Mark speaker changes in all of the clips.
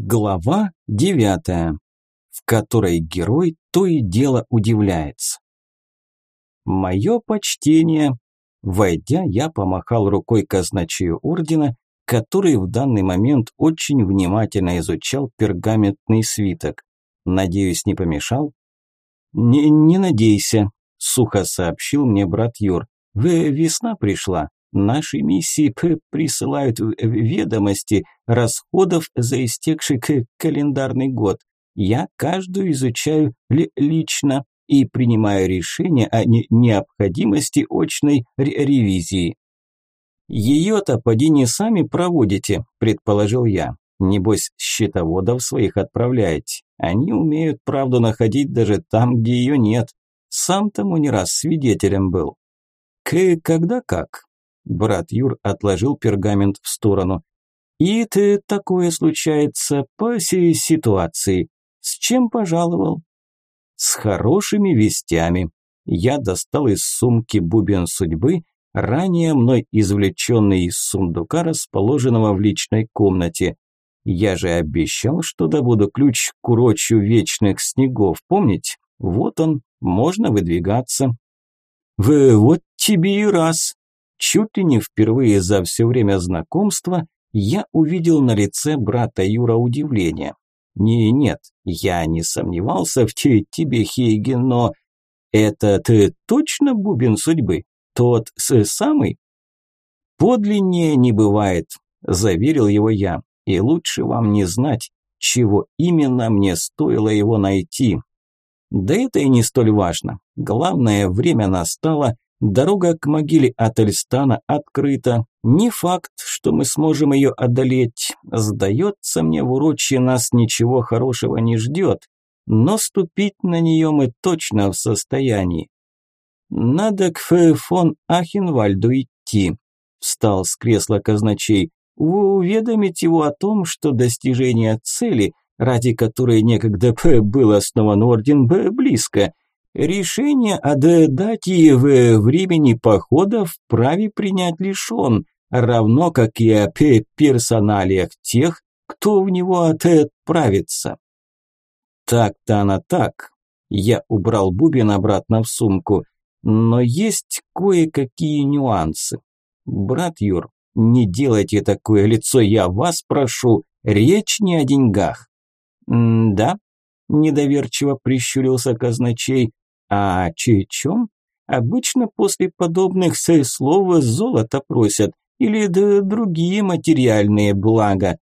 Speaker 1: Глава девятая, в которой герой то и дело удивляется. Мое почтение. Войдя, я помахал рукой казначею ордена, который в данный момент очень внимательно изучал пергаментный свиток. Надеюсь, не помешал? Не, не надейся, сухо сообщил мне брат Юр. Весна пришла. Наши миссии присылают ведомости расходов за истекший календарный год. Я каждую изучаю лично и принимаю решение о необходимости очной ревизии. Ее-то поди не сами проводите, предположил я. Небось, счетоводов своих отправляете. Они умеют правду находить даже там, где ее нет. Сам тому не раз свидетелем был. К когда как? Брат Юр отложил пергамент в сторону. «И ты такое случается по сей ситуации. С чем пожаловал?» «С хорошими вестями». Я достал из сумки бубен судьбы, ранее мной извлеченный из сундука, расположенного в личной комнате. Я же обещал, что добуду ключ к урочью вечных снегов, помните? Вот он, можно выдвигаться. «Вы вот тебе и раз», Чуть ли не впервые за все время знакомства я увидел на лице брата Юра удивление. Не, нет, я не сомневался в те, тебе, Хейген, но это ты точно бубен судьбы? Тот с самый? Подлиннее не бывает, заверил его я, и лучше вам не знать, чего именно мне стоило его найти. Да это и не столь важно. Главное, время настало, Дорога к могиле Ательстана открыта. Не факт, что мы сможем ее одолеть. Сдается мне, в урочье нас ничего хорошего не ждет. Но ступить на нее мы точно в состоянии. Надо к фон Ахенвальду идти. Встал с кресла казначей. Уведомить его о том, что достижение цели, ради которой некогда был основан орден, близко – Решение о дате в времени похода вправе принять лишь он, равно как и о персоналиях тех, кто в него отправится. Так-то она так. Я убрал бубен обратно в сумку. Но есть кое-какие нюансы. Брат Юр, не делайте такое лицо, я вас прошу. Речь не о деньгах. «Да?» – недоверчиво прищурился казначей. А чечом? Обычно после подобных слов золото просят или другие материальные блага.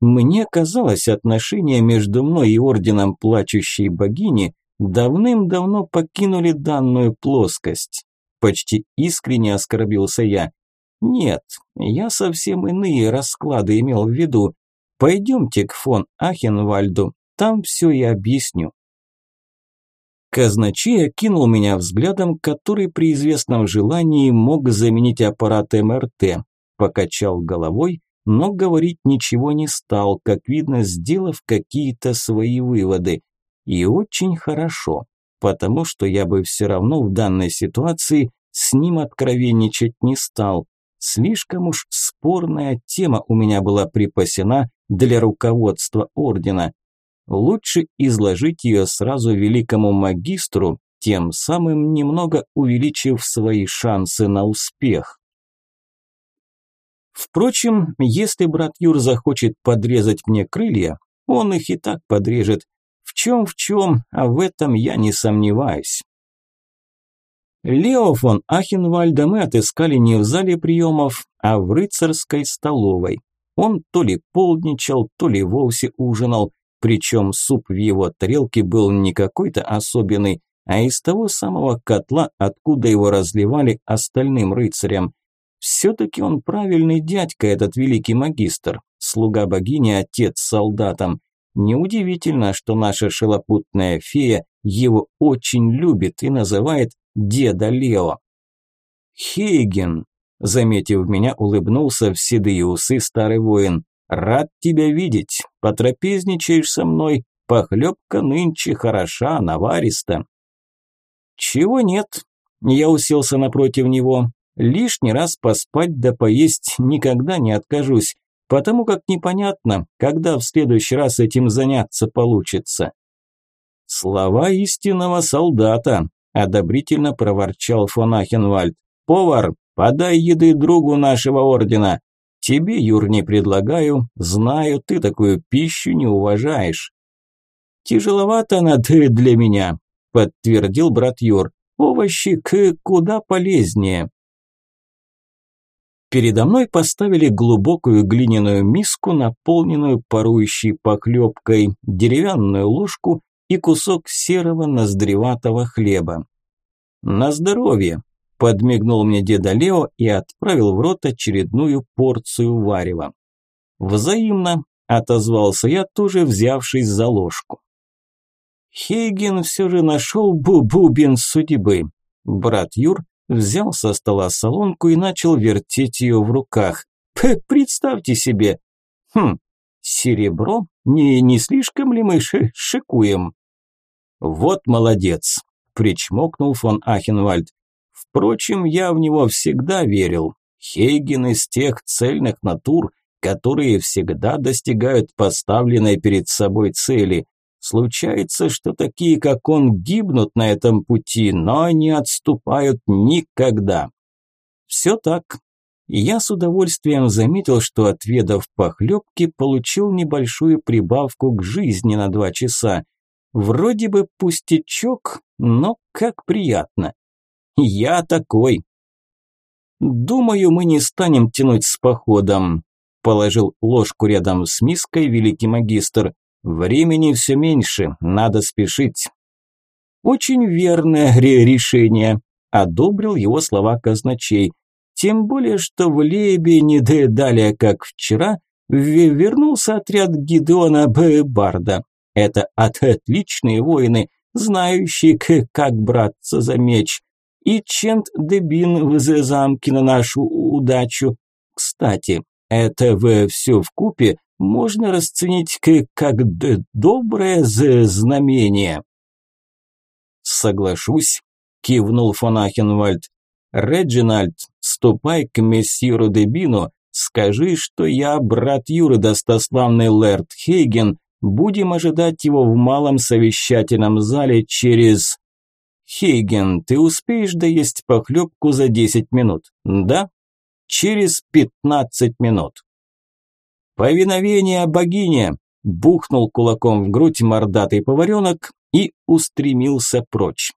Speaker 1: Мне казалось, отношения между мной и орденом плачущей богини давным-давно покинули данную плоскость. Почти искренне оскорбился я. Нет, я совсем иные расклады имел в виду. Пойдемте к фон Ахенвальду, там все и объясню. Казначей окинул меня взглядом, который при известном желании мог заменить аппарат МРТ. Покачал головой, но говорить ничего не стал, как видно, сделав какие-то свои выводы. И очень хорошо, потому что я бы все равно в данной ситуации с ним откровенничать не стал. Слишком уж спорная тема у меня была припасена для руководства ордена. Лучше изложить ее сразу великому магистру, тем самым немного увеличив свои шансы на успех. Впрочем, если брат Юр захочет подрезать мне крылья, он их и так подрежет. В чем в чем, а в этом я не сомневаюсь. Лео фон Ахенвальда мы отыскали не в зале приемов, а в рыцарской столовой. Он то ли полдничал, то ли вовсе ужинал, причем суп в его тарелке был не какой-то особенный, а из того самого котла, откуда его разливали остальным рыцарям. Все-таки он правильный дядька, этот великий магистр, слуга богини, отец солдатам. Неудивительно, что наша шелопутная фея его очень любит и называет деда Лео. Хейген, заметив меня, улыбнулся в седые усы старый воин. Рад тебя видеть. Потрапезничаешь со мной. Похлебка нынче хороша, навариста. Чего нет? Я уселся напротив него. Лишний раз поспать да поесть никогда не откажусь. потому как непонятно, когда в следующий раз этим заняться получится. Слова истинного солдата, одобрительно проворчал фон Ахенвальд. Повар, подай еды другу нашего ордена. Тебе, Юр, не предлагаю, знаю, ты такую пищу не уважаешь. Тяжеловато она для меня, подтвердил брат Юр. Овощи к куда полезнее. Передо мной поставили глубокую глиняную миску, наполненную парующей поклепкой, деревянную ложку и кусок серого ноздреватого хлеба. «На здоровье!» – подмигнул мне деда Лео и отправил в рот очередную порцию варева. «Взаимно!» – отозвался я, тоже взявшись за ложку. Хейген все же нашел бу-бубен судьбы. Брат Юр взял со стола солонку и начал вертеть ее в руках. П представьте себе. Хм, серебро? Не, не слишком ли мы шикуем? Вот молодец, причмокнул фон Ахенвальд. Впрочем, я в него всегда верил. Хейген из тех цельных натур, которые всегда достигают поставленной перед собой цели. Случается, что такие, как он, гибнут на этом пути, но не отступают никогда. Все так. я с удовольствием заметил, что отведав похлебки, получил небольшую прибавку к жизни на два часа. Вроде бы пустячок, но как приятно. Я такой. Думаю, мы не станем тянуть с походом. Положил ложку рядом с миской великий магистр. Времени все меньше, надо спешить. Очень верное решение, одобрил его слова казначей. Тем более, что в Лебе не далее, как вчера, вернулся отряд Гидеона Барда. Это отличные воины, знающие, как браться за меч. И Чент Дебин в замке на нашу удачу. Кстати, это в все в купе можно расценить как доброе знамение. Соглашусь, кивнул фон Ахенвальд. Реджинальд, ступай к мессиру Дебину, скажи, что я брат Юры достославный Лэрд Хейген, будем ожидать его в малом совещательном зале через... Хейген, ты успеешь доесть похлебку за десять минут, да? Через пятнадцать минут. «Повиновение богине!» – бухнул кулаком в грудь мордатый поваренок и устремился прочь.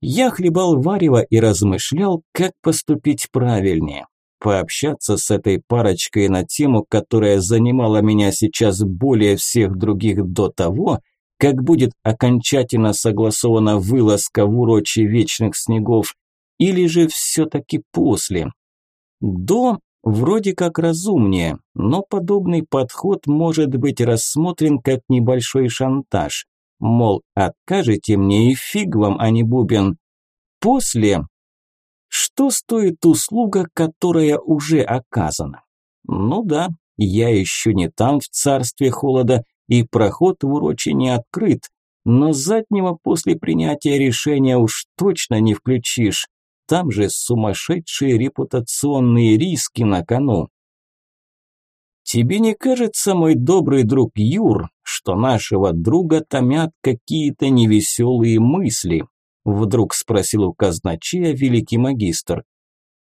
Speaker 1: Я хлебал варево и размышлял, как поступить правильнее. Пообщаться с этой парочкой на тему, которая занимала меня сейчас более всех других до того, как будет окончательно согласована вылазка в урочи вечных снегов, или же все-таки после. До вроде как разумнее, но подобный подход может быть рассмотрен как небольшой шантаж. Мол, откажете мне и фиг вам, а не бубен. После... Что стоит услуга, которая уже оказана? Ну да, я еще не там в царстве холода, и проход в урочи не открыт, но заднего после принятия решения уж точно не включишь. Там же сумасшедшие репутационные риски на кону. Тебе не кажется, мой добрый друг Юр, что нашего друга томят какие-то невеселые мысли? Вдруг спросил у казначея великий магистр.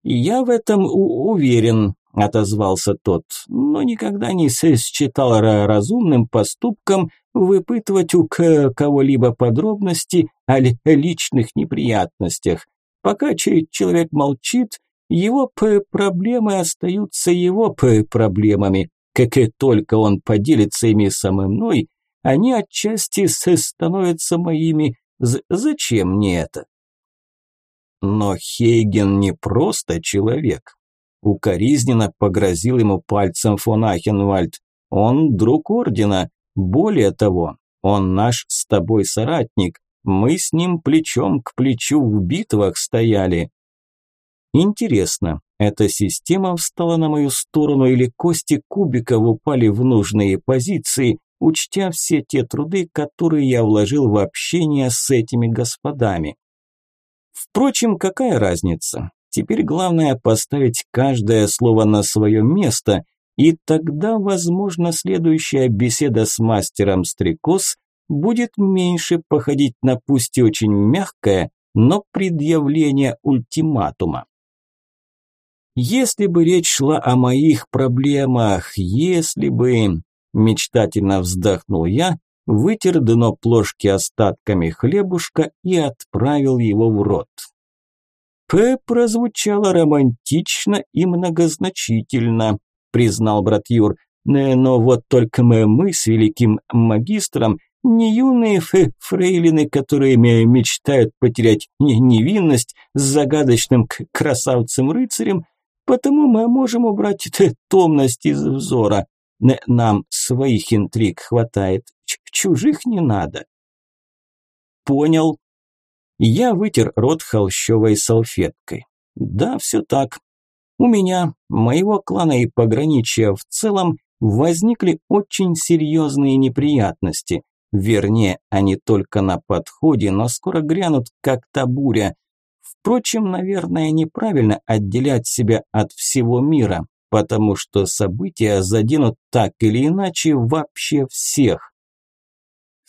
Speaker 1: Я в этом уверен, отозвался тот, но никогда не считал разумным поступком выпытывать у кого-либо подробности о личных неприятностях. Пока человек молчит, его проблемы остаются его проблемами. Как и только он поделится ими со мной, они отчасти становятся моими. З зачем мне это? Но Хейген не просто человек. Укоризненно погрозил ему пальцем фон Ахенвальд. Он друг ордена. Более того, он наш с тобой соратник. Мы с ним плечом к плечу в битвах стояли. Интересно, эта система встала на мою сторону или кости кубиков упали в нужные позиции, учтя все те труды, которые я вложил в общение с этими господами. Впрочем, какая разница? Теперь главное поставить каждое слово на свое место И тогда, возможно, следующая беседа с мастером Стрекоз будет меньше походить на пусть и очень мягкое, но предъявление ультиматума. Если бы речь шла о моих проблемах, если бы... Мечтательно вздохнул я, вытер дно плошки остатками хлебушка и отправил его в рот. П прозвучало романтично и многозначительно, признал брат Юр. Но вот только мы, мы с великим магистром не юные фрейлины, которые мечтают потерять невинность с загадочным красавцем-рыцарем, потому мы можем убрать томность из взора. Нам своих интриг хватает, чужих не надо. Понял. Я вытер рот холщовой салфеткой. Да, все так. У меня, моего клана и пограничья в целом возникли очень серьезные неприятности. Вернее, они только на подходе, но скоро грянут, как та буря. Впрочем, наверное, неправильно отделять себя от всего мира, потому что события заденут так или иначе вообще всех.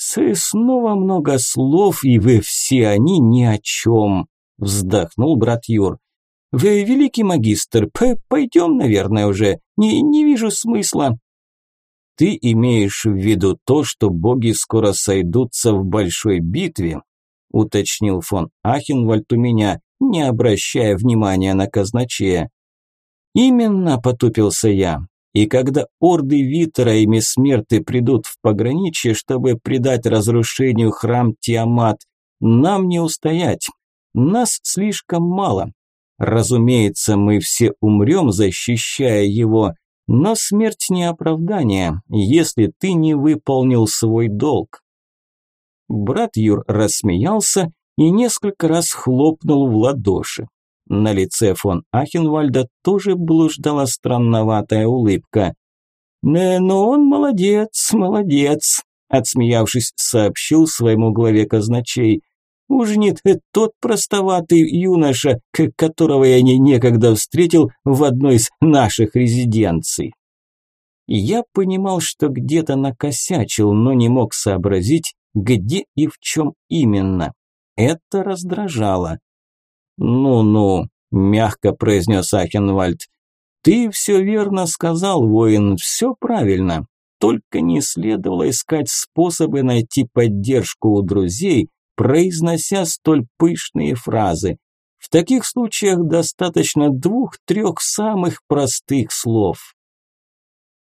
Speaker 1: С снова много слов, и вы все они ни о чем, вздохнул брат Юр. Вы великий магистр, п пойдем, наверное, уже. Не, не вижу смысла. Ты имеешь в виду то, что боги скоро сойдутся в большой битве? Уточнил фон Ахенвальд у меня, не обращая внимания на казначея. Именно, потупился я. И когда орды Витера и Месмерты придут в пограничье, чтобы придать разрушению храм Тиамат, нам не устоять. Нас слишком мало, Разумеется, мы все умрем, защищая его, но смерть не оправдание, если ты не выполнил свой долг. Брат Юр рассмеялся и несколько раз хлопнул в ладоши. На лице фон Ахенвальда тоже блуждала странноватая улыбка. «Не, но он молодец, молодец», – отсмеявшись, сообщил своему главе казначей. Уж не тот простоватый юноша, которого я не некогда встретил в одной из наших резиденций. Я понимал, что где-то накосячил, но не мог сообразить, где и в чем именно. Это раздражало. «Ну-ну», – мягко произнес Ахенвальд, – «ты все верно сказал, воин, все правильно. Только не следовало искать способы найти поддержку у друзей, произнося столь пышные фразы. В таких случаях достаточно двух-трех самых простых слов.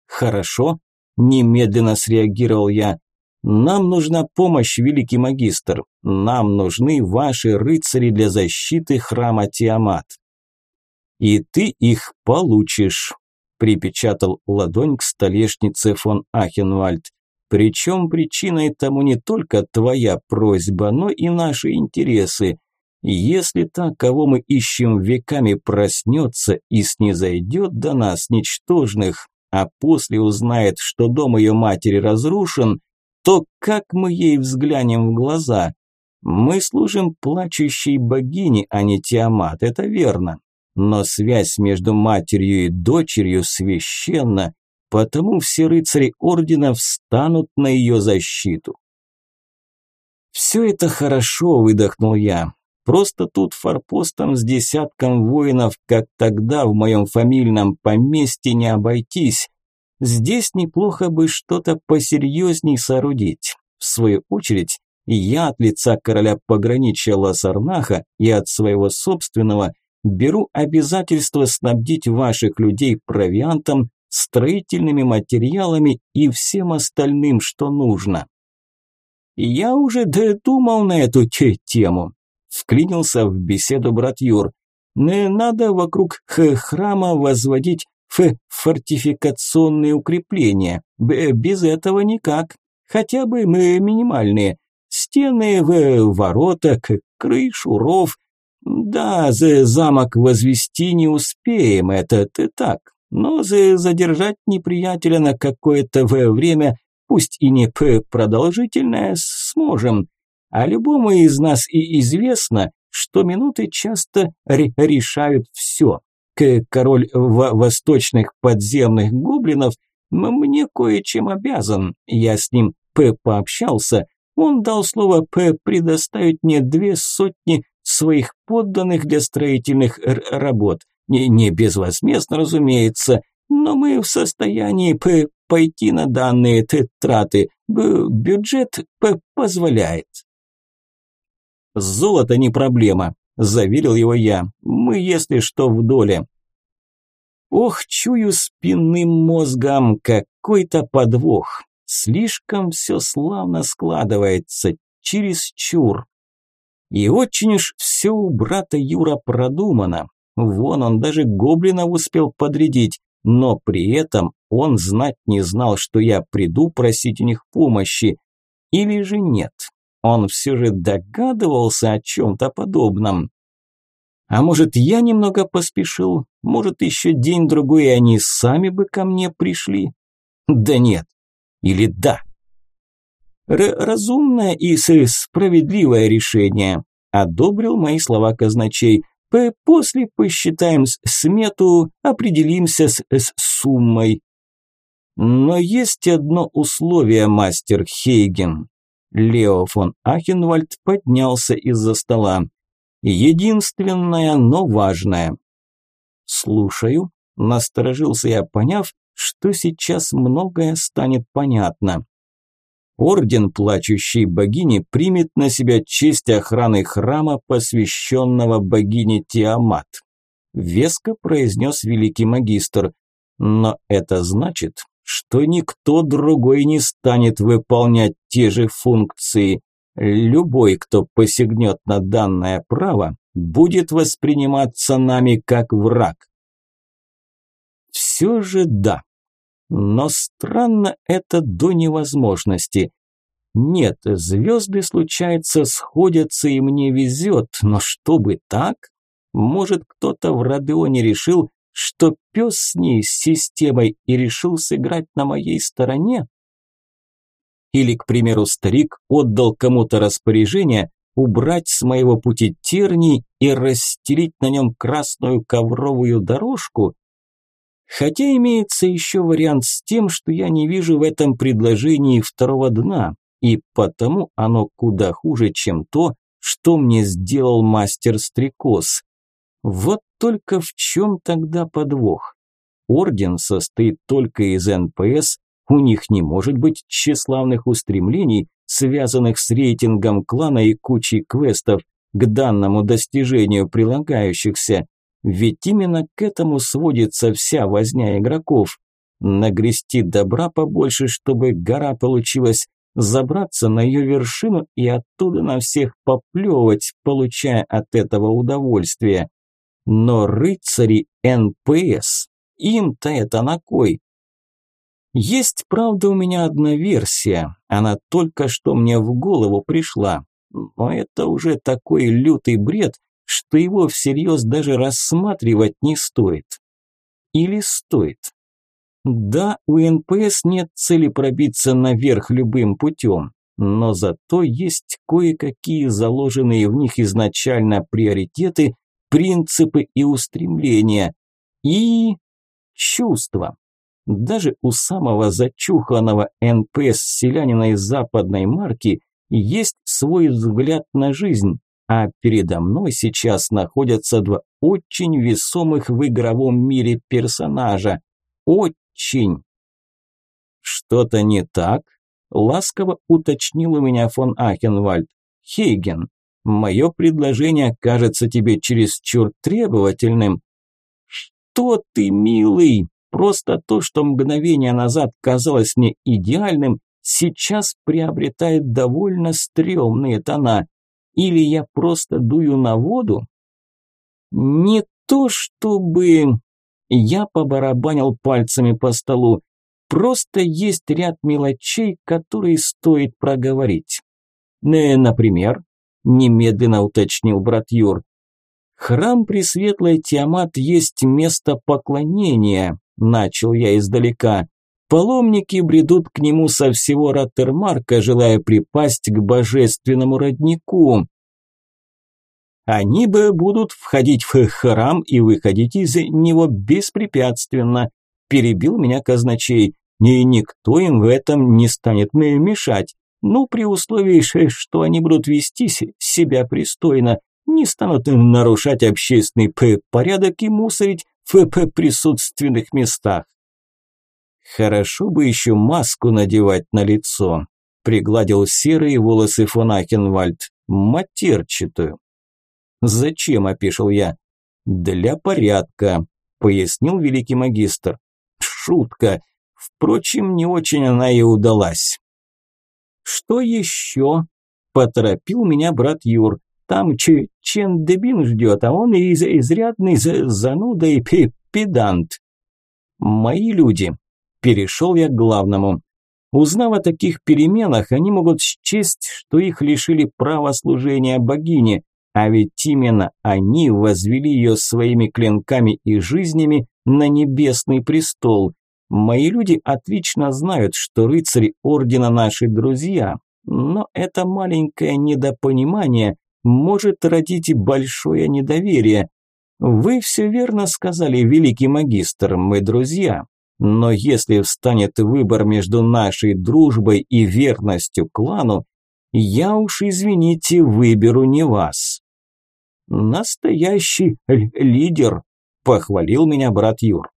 Speaker 1: «Хорошо», – немедленно среагировал я. «Нам нужна помощь, великий магистр. Нам нужны ваши рыцари для защиты храма Тиамат». «И ты их получишь», – припечатал ладонь к столешнице фон Ахенвальд. Причем причиной тому не только твоя просьба, но и наши интересы. Если та, кого мы ищем веками, проснется и снизойдет до нас, ничтожных, а после узнает, что дом ее матери разрушен, то как мы ей взглянем в глаза? Мы служим плачущей богине, а не Тиамат, это верно. Но связь между матерью и дочерью священна, потому все рыцари ордена встанут на ее защиту. «Все это хорошо», – выдохнул я. «Просто тут форпостом с десятком воинов, как тогда в моем фамильном поместье, не обойтись. Здесь неплохо бы что-то посерьезней соорудить. В свою очередь, я от лица короля пограничья Ласарнаха и от своего собственного беру обязательство снабдить ваших людей провиантом строительными материалами и всем остальным, что нужно. Я уже думал на эту тему, вклинился в беседу брат Юр. Не надо вокруг храма возводить фортификационные укрепления. Без этого никак. Хотя бы мы минимальные. Стены, в ворота, крышу, ров. Да, за замок возвести не успеем, это ты так но задержать неприятеля на какое-то время, пусть и не продолжительное, сможем. А любому из нас и известно, что минуты часто решают все. Король восточных подземных гоблинов, мне кое-чем обязан. Я с ним П пообщался, он дал слово П предоставить мне две сотни своих подданных для строительных работ. Не, не безвозмездно, разумеется, но мы в состоянии П пойти на данные траты. Бюджет П позволяет. Золото не проблема, заверил его я. Мы, если что, в доле. Ох, чую спинным мозгом какой-то подвох. Слишком все славно складывается, чересчур. И очень уж все у брата Юра продумано. Вон он даже гоблинов успел подрядить, но при этом он знать не знал, что я приду просить у них помощи. Или же нет, он все же догадывался о чем-то подобном. А может, я немного поспешил? Может, еще день-другой, они сами бы ко мне пришли? Да нет, или да? Р разумное и справедливое решение. Одобрил мои слова казначей. П после посчитаем смету, определимся с, с суммой. Но есть одно условие, мастер Хейген. Лео фон Ахенвальд поднялся из-за стола. Единственное, но важное. Слушаю, насторожился я, поняв, что сейчас многое станет понятно. Орден плачущей богини примет на себя честь охраны храма, посвященного богине Тиамат. Веско произнес великий магистр. Но это значит, что никто другой не станет выполнять те же функции. Любой, кто посягнет на данное право, будет восприниматься нами как враг. Все же да. Но странно это до невозможности. Нет, звезды, случается, сходятся и мне везет, но чтобы так? Может, кто-то в Родеоне решил, что пес с ней, с системой, и решил сыграть на моей стороне? Или, к примеру, старик отдал кому-то распоряжение убрать с моего пути терний и расстелить на нем красную ковровую дорожку? Хотя имеется еще вариант с тем, что я не вижу в этом предложении второго дна, и потому оно куда хуже, чем то, что мне сделал мастер Стрекоз. Вот только в чем тогда подвох? Орден состоит только из НПС, у них не может быть тщеславных устремлений, связанных с рейтингом клана и кучей квестов к данному достижению прилагающихся. Ведь именно к этому сводится вся возня игроков. Нагрести добра побольше, чтобы гора получилась, забраться на ее вершину и оттуда на всех поплевывать, получая от этого удовольствие. Но рыцари НПС, им-то это на кой? Есть, правда, у меня одна версия, она только что мне в голову пришла, но это уже такой лютый бред, что его всерьез даже рассматривать не стоит. Или стоит? Да, у НПС нет цели пробиться наверх любым путем, но зато есть кое-какие заложенные в них изначально приоритеты, принципы и устремления. И чувства. Даже у самого зачуханного НПС-селянина из западной марки есть свой взгляд на жизнь, а передо мной сейчас находятся два очень весомых в игровом мире персонажа. Очень. Что-то не так? Ласково уточнил у меня фон Ахенвальд. Хейген, мое предложение кажется тебе чересчур требовательным. Что ты, милый? Просто то, что мгновение назад казалось мне идеальным, сейчас приобретает довольно стрёмные тона. Или я просто дую на воду? Не то чтобы... Я побарабанил пальцами по столу. Просто есть ряд мелочей, которые стоит проговорить. Э, например, немедленно уточнил брат Юр. Храм Пресветлой Тиамат есть место поклонения, начал я издалека. Паломники бредут к нему со всего Роттермарка, желая припасть к божественному роднику. Они бы будут входить в храм и выходить из него беспрепятственно, перебил меня казначей. И никто им в этом не станет мешать. Ну, при условии, что они будут вести себя пристойно, не станут нарушать общественный порядок и мусорить в присутственных местах. Хорошо бы еще маску надевать на лицо. Пригладил серые волосы фон Ахенвальд, матерчатую. «Зачем?» – опешил я. «Для порядка», – пояснил великий магистр. «Шутка. Впрочем, не очень она и удалась». «Что еще?» – поторопил меня брат Юр. «Там Ч Чен Дебин ждет, а он из изрядный зануда и педант». «Мои люди», – перешел я к главному. Узнав о таких переменах, они могут счесть, что их лишили права служения богине, а ведь именно они возвели ее своими клинками и жизнями на небесный престол. Мои люди отлично знают, что рыцари ордена наши друзья, но это маленькое недопонимание может родить большое недоверие. Вы все верно сказали, великий магистр, мы друзья. Но если встанет выбор между нашей дружбой и верностью клану, я уж, извините, выберу не вас. Настоящий лидер, похвалил меня брат Юр.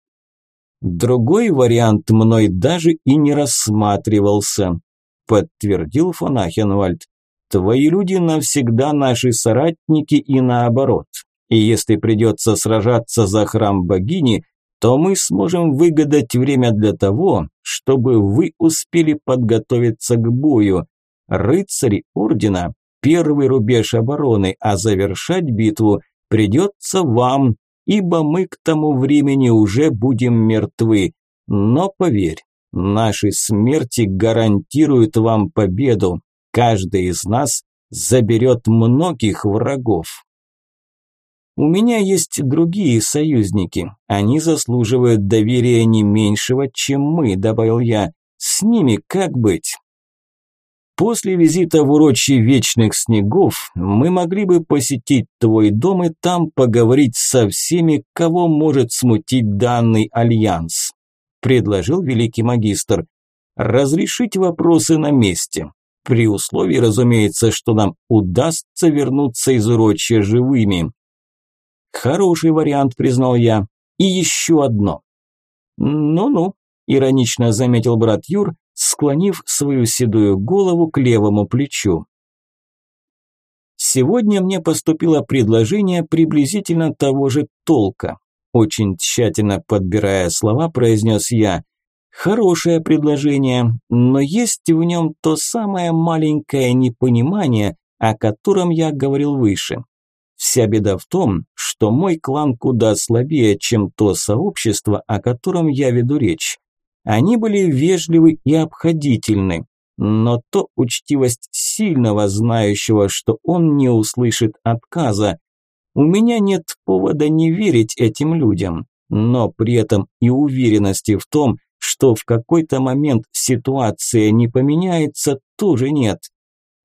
Speaker 1: Другой вариант мной даже и не рассматривался, подтвердил фон Ахенвальд. Твои люди навсегда наши соратники и наоборот. И если придется сражаться за храм богини, то мы сможем выгадать время для того, чтобы вы успели подготовиться к бою. Рыцари Ордена – первый рубеж обороны, а завершать битву придется вам, ибо мы к тому времени уже будем мертвы. Но поверь, наши смерти гарантируют вам победу. Каждый из нас заберет многих врагов. У меня есть другие союзники. Они заслуживают доверия не меньшего, чем мы, добавил я. С ними как быть? После визита в урочье Вечных Снегов мы могли бы посетить твой дом и там поговорить со всеми, кого может смутить данный альянс», – предложил великий магистр. «Разрешить вопросы на месте, при условии, разумеется, что нам удастся вернуться из урочья живыми». «Хороший вариант», – признал я. «И еще одно». «Ну-ну», – иронично заметил брат Юр, склонив свою седую голову к левому плечу. Сегодня мне поступило предложение приблизительно того же толка. Очень тщательно подбирая слова, произнес я. Хорошее предложение, но есть в нем то самое маленькое непонимание, о котором я говорил выше. Вся беда в том, что мой клан куда слабее, чем то сообщество, о котором я веду речь. Они были вежливы и обходительны, но то учтивость сильного, знающего, что он не услышит отказа. У меня нет повода не верить этим людям, но при этом и уверенности в том, что в какой-то момент ситуация не поменяется, тоже нет.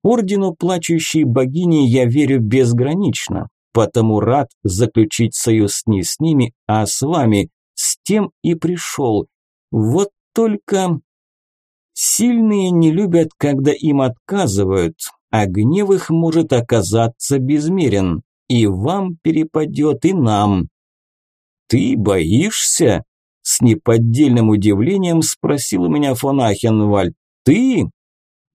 Speaker 1: Ордену плачущей богини я верю безгранично, потому рад заключить союз не с ними, а с вами, с тем и пришел. Вот только сильные не любят, когда им отказывают, а гнев их может оказаться безмерен. И вам перепадет, и нам. «Ты боишься?» С неподдельным удивлением спросил у меня фон Ахенвальд. «Ты?»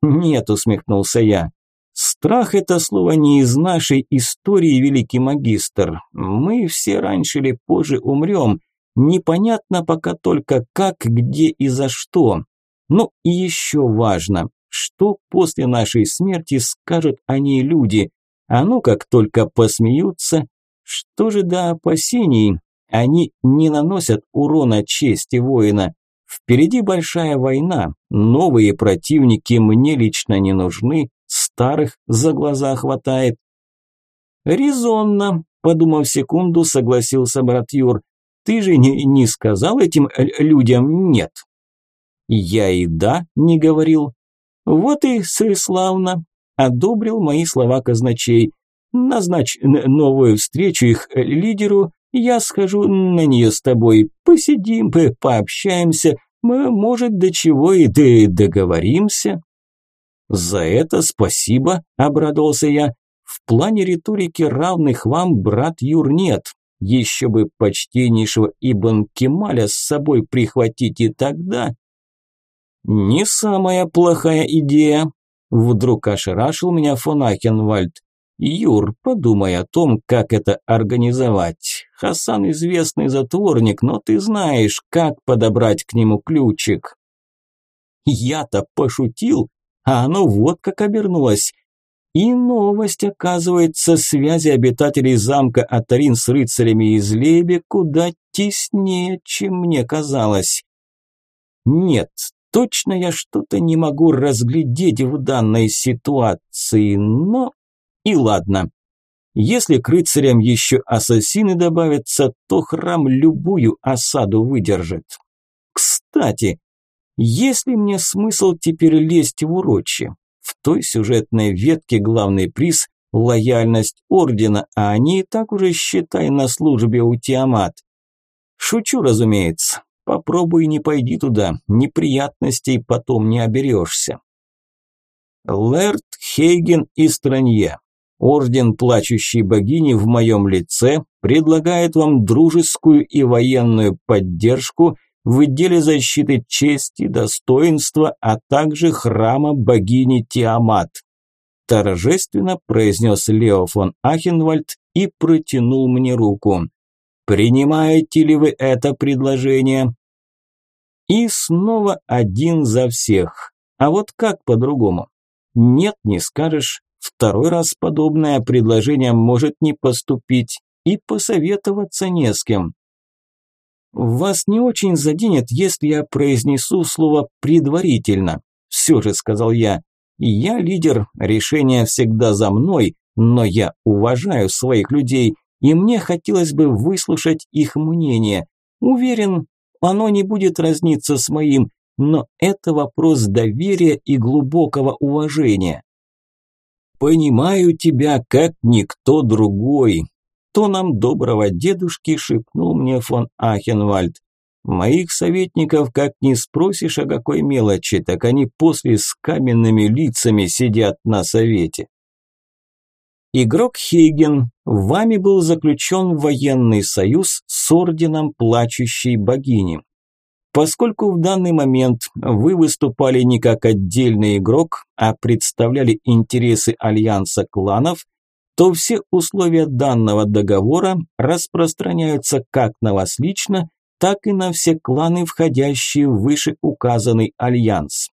Speaker 1: «Нет», усмехнулся я. «Страх – это слово не из нашей истории, великий магистр. Мы все раньше или позже умрем, Непонятно пока только как, где и за что. Ну и еще важно, что после нашей смерти скажут о ней люди. А ну как только посмеются, что же до опасений? Они не наносят урона чести воина. Впереди большая война, новые противники мне лично не нужны, старых за глаза хватает. Резонно, подумав секунду, согласился брат Юр. Ты же не, не сказал этим людям «нет». Я и «да» не говорил. Вот и славно, одобрил мои слова казначей. назначь новую встречу их лидеру, я схожу на нее с тобой, посидим, пообщаемся, мы, может, до чего и договоримся». «За это спасибо», – обрадовался я. «В плане риторики равных вам, брат Юр, нет. Еще бы почтеннейшего Ибн Кемаля с собой прихватить и тогда...» «Не самая плохая идея», – вдруг ошарашил меня фон Ахенвальд. «Юр, подумай о том, как это организовать. Хасан известный затворник, но ты знаешь, как подобрать к нему ключик». Я-то пошутил, а оно вот как обернулось. И новость, оказывается, связи обитателей замка Атарин с рыцарями из Лебе куда теснее, чем мне казалось. Нет, точно я что-то не могу разглядеть в данной ситуации, но и ладно. Если к рыцарям еще ассасины добавятся, то храм любую осаду выдержит. Кстати, есть ли мне смысл теперь лезть в урочи? В той сюжетной ветке главный приз – лояльность ордена, а они и так уже, считай, на службе у Тиамат. Шучу, разумеется. Попробуй не пойди туда, неприятностей потом не оберешься. Лэрд, Хейген и Странье. Орден плачущей богини в моем лице предлагает вам дружескую и военную поддержку в деле защиты чести, достоинства, а также храма богини Тиамат. Торжественно произнес Лео фон Ахенвальд и протянул мне руку. Принимаете ли вы это предложение? И снова один за всех. А вот как по-другому? Нет, не скажешь. Второй раз подобное предложение может не поступить, и посоветоваться не с кем. «Вас не очень заденет, если я произнесу слово «предварительно», – все же сказал я. «Я лидер, решение всегда за мной, но я уважаю своих людей, и мне хотелось бы выслушать их мнение. Уверен, оно не будет разниться с моим, но это вопрос доверия и глубокого уважения». «Понимаю тебя, как никто другой», тоном доброго дедушки шепнул мне фон Ахенвальд. Моих советников, как не спросишь о какой мелочи, так они после с каменными лицами сидят на совете. Игрок Хейген, вами был заключен военный союз с орденом плачущей богини. Поскольку в данный момент вы выступали не как отдельный игрок, а представляли интересы альянса кланов, то все условия данного договора распространяются как на вас лично, так и на все кланы, входящие в вышеуказанный альянс.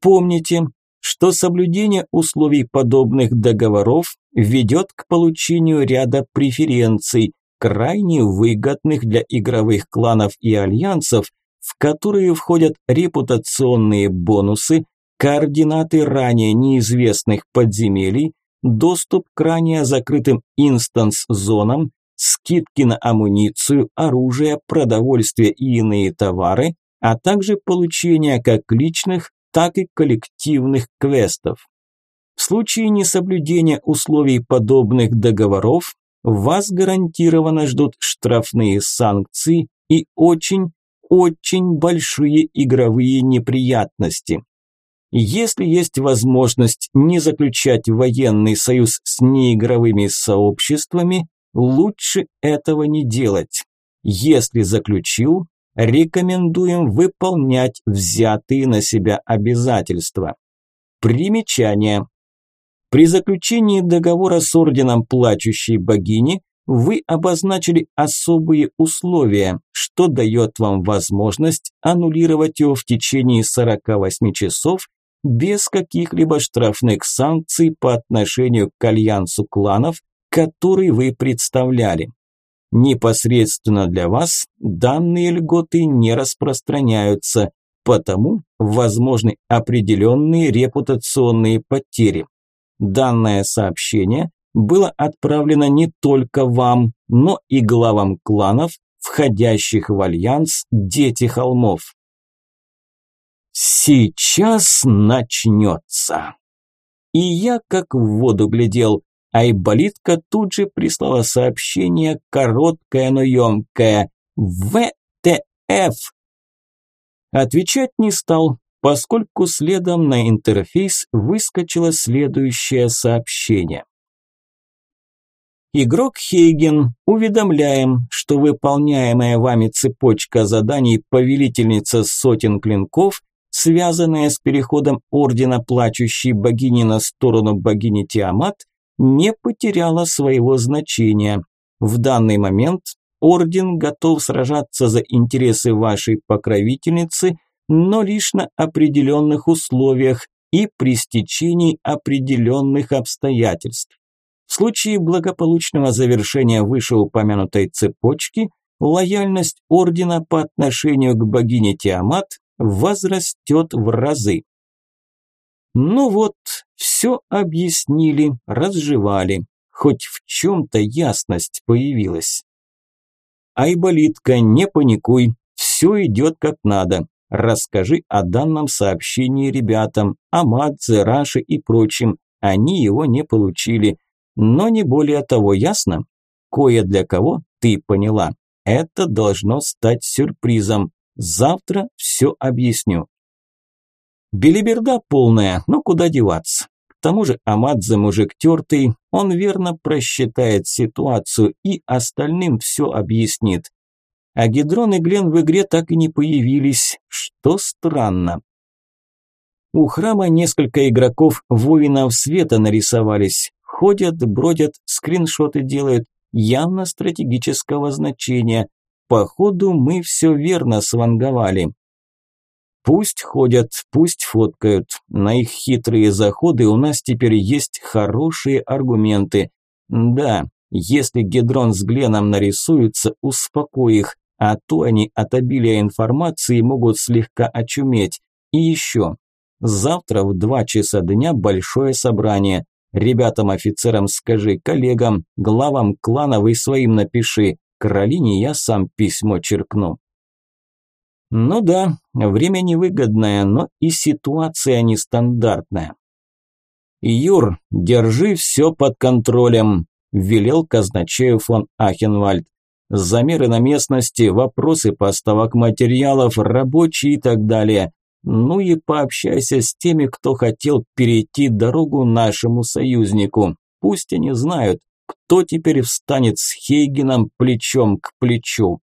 Speaker 1: Помните, что соблюдение условий подобных договоров ведет к получению ряда преференций, крайне выгодных для игровых кланов и альянсов, в которые входят репутационные бонусы, координаты ранее неизвестных подземелий, доступ к ранее закрытым инстанс-зонам, скидки на амуницию, оружие, продовольствие и иные товары, а также получение как личных, так и коллективных квестов. В случае несоблюдения условий подобных договоров вас гарантированно ждут штрафные санкции и очень, очень большие игровые неприятности. Если есть возможность не заключать военный союз с неигровыми сообществами, лучше этого не делать. Если заключил, рекомендуем выполнять взятые на себя обязательства. Примечание. При заключении договора с орденом плачущей богини вы обозначили особые условия, что дает вам возможность аннулировать его в течение 48 часов без каких-либо штрафных санкций по отношению к альянсу кланов, который вы представляли. Непосредственно для вас данные льготы не распространяются, потому возможны определенные репутационные потери. Данное сообщение было отправлено не только вам, но и главам кланов, входящих в альянс «Дети холмов». Сейчас начнется. И я как в воду глядел. Айболитка тут же прислала сообщение, короткое, но емкое. ВТФ. Отвечать не стал, поскольку следом на интерфейс выскочило следующее сообщение. Игрок Хейген, уведомляем, что выполняемая вами цепочка заданий повелительница сотен клинков, связанная с переходом Ордена Плачущей Богини на сторону богини Тиамат, не потеряла своего значения. В данный момент Орден готов сражаться за интересы вашей покровительницы, но лишь на определенных условиях и при стечении определенных обстоятельств. В случае благополучного завершения вышеупомянутой цепочки, лояльность Ордена по отношению к богине Тиамат возрастет в разы. Ну вот, все объяснили, разжевали, хоть в чем-то ясность появилась. Айболитка, не паникуй, все идет как надо. Расскажи о данном сообщении ребятам, о Мадзе, Раше и прочим. Они его не получили. Но не более того, ясно? Кое для кого ты поняла. Это должно стать сюрпризом. Завтра все объясню. Белиберда полная, но куда деваться. К тому же Амадзе мужик тертый, он верно просчитает ситуацию и остальным все объяснит. А Гидрон и Глен в игре так и не появились, что странно. У храма несколько игроков воинов света нарисовались. Ходят, бродят, скриншоты делают, явно стратегического значения. Походу мы все верно сванговали. Пусть ходят, пусть фоткают. На их хитрые заходы у нас теперь есть хорошие аргументы. Да, если Гедрон с Гленом нарисуются, успокой их, а то они от обилия информации могут слегка очуметь. И еще. Завтра в два часа дня большое собрание. Ребятам-офицерам скажи, коллегам, главам кланов и своим напиши. Каролине я сам письмо черкну. Ну да, время невыгодное, но и ситуация нестандартная. «Юр, держи все под контролем», – велел казначею фон Ахенвальд. «Замеры на местности, вопросы поставок материалов, рабочие и так далее. Ну и пообщайся с теми, кто хотел перейти дорогу нашему союзнику. Пусть они знают, кто теперь встанет с Хейгеном плечом к плечу».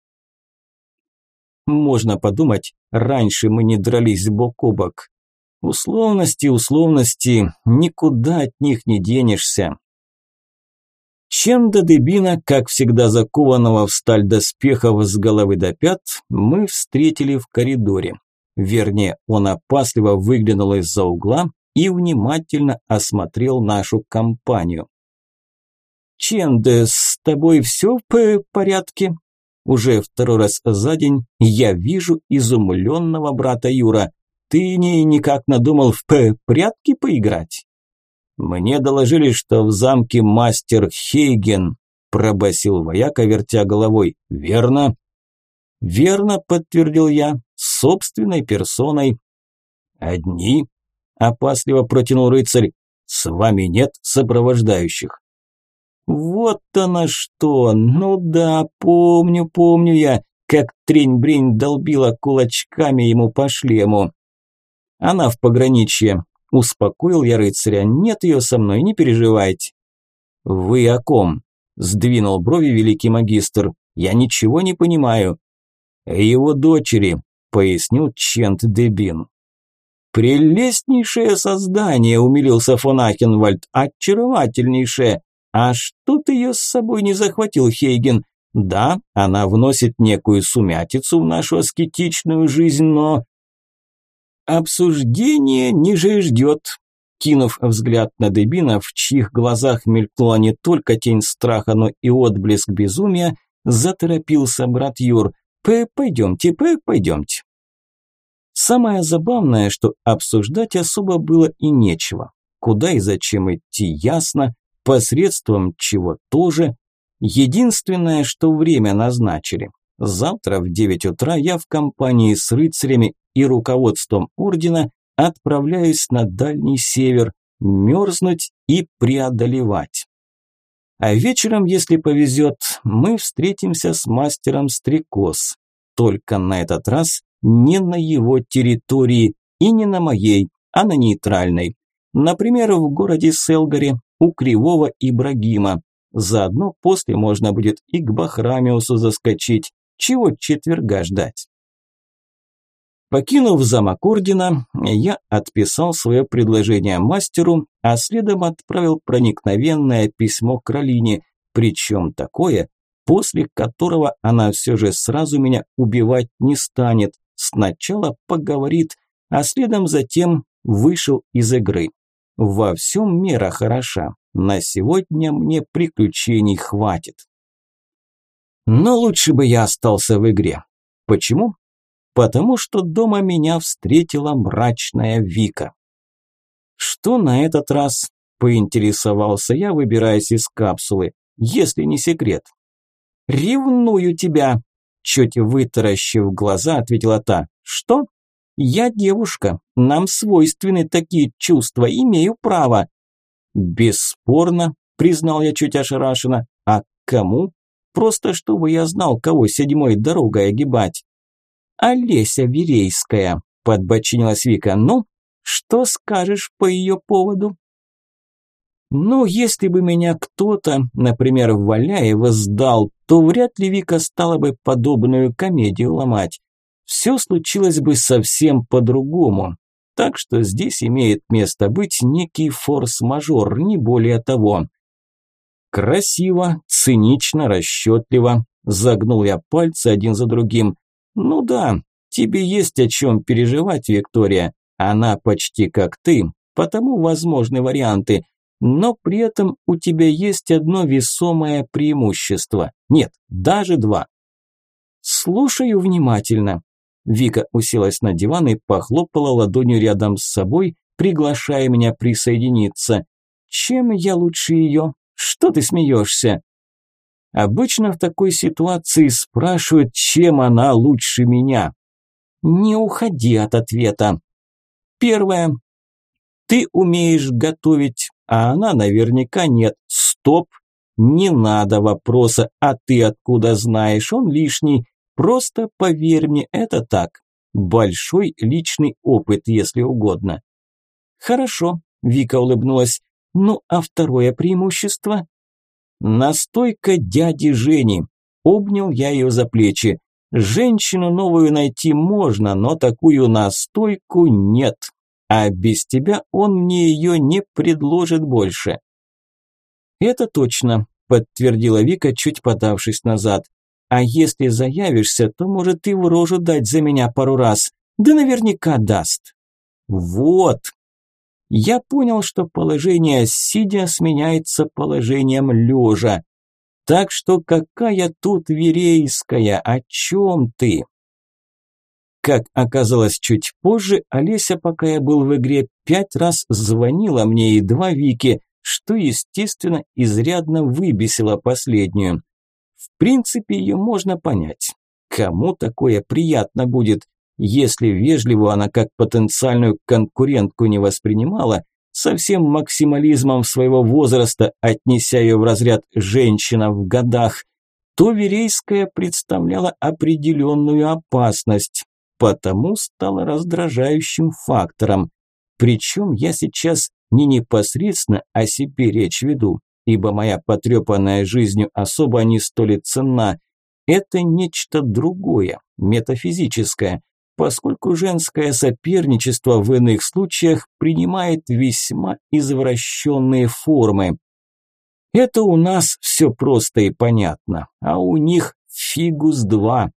Speaker 1: Можно подумать, раньше мы не дрались бок о бок. Условности, условности, никуда от них не денешься. Чем до Дебина, как всегда закованного в сталь доспехов с головы до пят, мы встретили в коридоре. Вернее, он опасливо выглянул из-за угла и внимательно осмотрел нашу компанию. «Ченде, с тобой все в порядке?» Уже второй раз за день я вижу изумленного брата Юра. Ты не никак надумал в прятки поиграть? Мне доложили, что в замке мастер Хейген, пробасил вояка, вертя головой. Верно? Верно, подтвердил я, собственной персоной. Одни? Опасливо протянул рыцарь. С вами нет сопровождающих. Вот она что! Ну да, помню, помню я, как трень-брень долбила кулачками ему по шлему. Она в пограничье. Успокоил я рыцаря. Нет ее со мной, не переживайте. Вы о ком? Сдвинул брови великий магистр. Я ничего не понимаю. Его дочери, пояснил Чент Дебин. «Прелестнейшее создание», – умилился фон Ахенвальд, – «очаровательнейшее. А что ты ее с собой не захватил, Хейген? Да, она вносит некую сумятицу в нашу аскетичную жизнь, но... Обсуждение ниже ждет. Кинув взгляд на Дебина, в чьих глазах мелькнула не только тень страха, но и отблеск безумия, заторопился брат Юр. «П, пойдемте, пойдемте». Самое забавное, что обсуждать особо было и нечего. Куда и зачем идти, ясно посредством чего тоже. Единственное, что время назначили. Завтра в 9 утра я в компании с рыцарями и руководством ордена отправляюсь на Дальний Север, мерзнуть и преодолевать. А вечером, если повезет, мы встретимся с мастером Стрекоз. Только на этот раз не на его территории и не на моей, а на нейтральной. Например, в городе Селгаре у Кривого Ибрагима. Заодно после можно будет и к Бахрамиусу заскочить. Чего четверга ждать? Покинув замок ордена, я отписал свое предложение мастеру, а следом отправил проникновенное письмо к Ролине, причем такое, после которого она все же сразу меня убивать не станет, сначала поговорит, а следом затем вышел из игры. Во всем мера хороша, на сегодня мне приключений хватит. Но лучше бы я остался в игре. Почему? потому что дома меня встретила мрачная Вика. «Что на этот раз?» – поинтересовался я, выбираясь из капсулы, если не секрет. «Ревную тебя!» – чуть вытаращив глаза, ответила та. «Что? Я девушка, нам свойственны такие чувства, имею право». «Бесспорно», – признал я чуть ошарашенно. «А кому? Просто чтобы я знал, кого седьмой дорогой огибать». Олеся Верейская», – подбочинилась Вика. «Ну, что скажешь по ее поводу?» «Ну, если бы меня кто-то, например, Валяева, сдал, то вряд ли Вика стала бы подобную комедию ломать. Все случилось бы совсем по-другому. Так что здесь имеет место быть некий форс-мажор, не более того». «Красиво, цинично, расчетливо», – загнул я пальцы один за другим. «Ну да, тебе есть о чем переживать, Виктория. Она почти как ты, потому возможны варианты. Но при этом у тебя есть одно весомое преимущество. Нет, даже два. Слушаю внимательно. Вика уселась на диван и похлопала ладонью рядом с собой, приглашая меня присоединиться. Чем я лучше ее? Что ты смеешься? Обычно в такой ситуации спрашивают, чем она лучше меня. Не уходи от ответа. Первое. Ты умеешь готовить, а она наверняка нет. Стоп. Не надо вопроса, а ты откуда знаешь, он лишний. Просто поверь мне, это так. Большой личный опыт, если угодно. Хорошо, Вика улыбнулась. Ну, а второе преимущество? Настойка дяди Жени. Обнял я ее за плечи. Женщину новую найти можно, но такую настойку нет. А без тебя он мне ее не предложит больше. Это точно, подтвердила Вика, чуть подавшись назад. А если заявишься, то может и в рожу дать за меня пару раз. Да наверняка даст. Вот, я понял, что положение сидя сменяется положением лежа. Так что какая тут Верейская, о чем ты? Как оказалось чуть позже, Олеся, пока я был в игре, пять раз звонила мне и два Вики, что, естественно, изрядно выбесило последнюю. В принципе, ее можно понять. Кому такое приятно будет? Если вежливо она как потенциальную конкурентку не воспринимала, со всем максимализмом своего возраста, отнеся ее в разряд «женщина в годах», то Верейская представляла определенную опасность, потому стала раздражающим фактором. Причем я сейчас не непосредственно о себе речь веду, ибо моя потрепанная жизнью особо не столь ценна. Это нечто другое, метафизическое, поскольку женское соперничество в иных случаях принимает весьма извращенные формы. Это у нас все просто и понятно, а у них фигус два.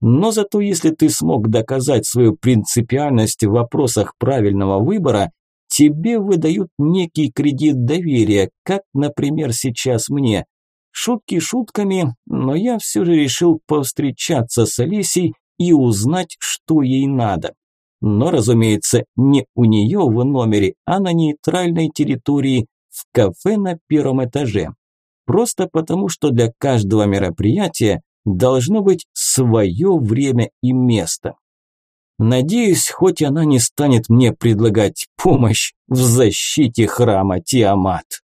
Speaker 1: Но зато если ты смог доказать свою принципиальность в вопросах правильного выбора, тебе выдают некий кредит доверия, как, например, сейчас мне. Шутки шутками, но я все же решил повстречаться с Алисей и узнать, что ей надо. Но, разумеется, не у нее в номере, а на нейтральной территории, в кафе на первом этаже. Просто потому, что для каждого мероприятия должно быть свое время и место. Надеюсь, хоть она не станет мне предлагать помощь в защите храма Тиамат.